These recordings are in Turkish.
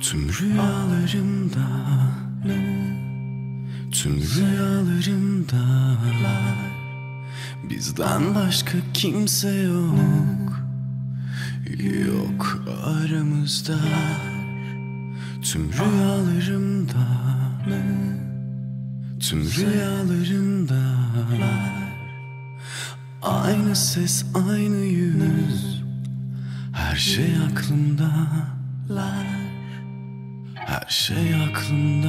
Tüm rüyalarımda. Tüm rüyalarımda. Bizden başka kimse yok. Yok aramızda. Tüm rüyalarımda. Tüm rüyalarımda. Aynı ses aynı yüz. Her şey aklımda Her şey aklımda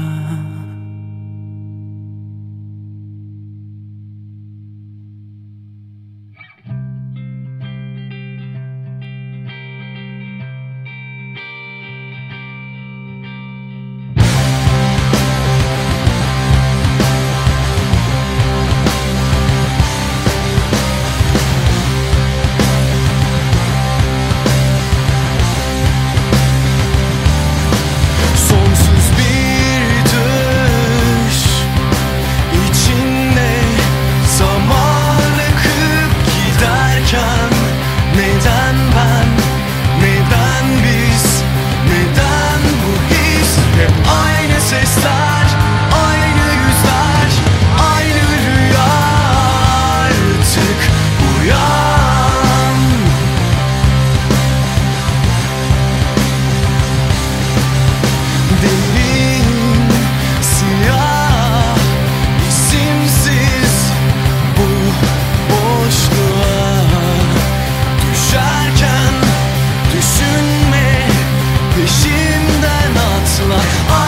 Peşinden atla.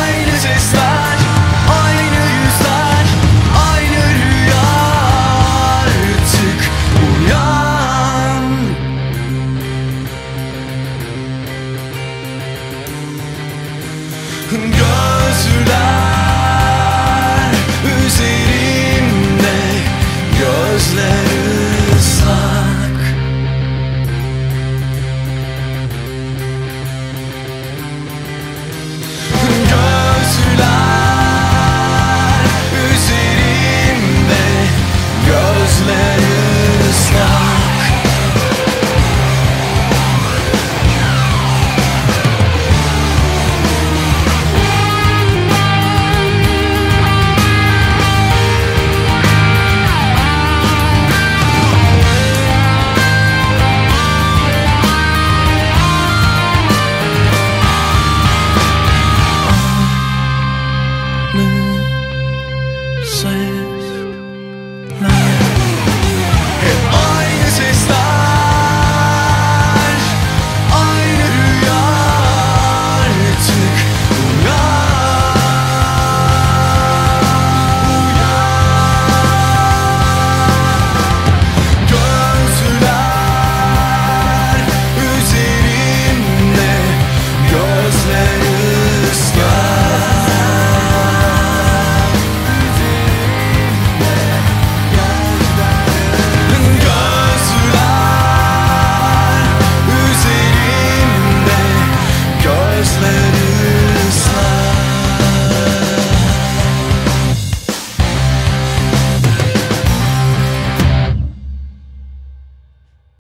Aynı sesler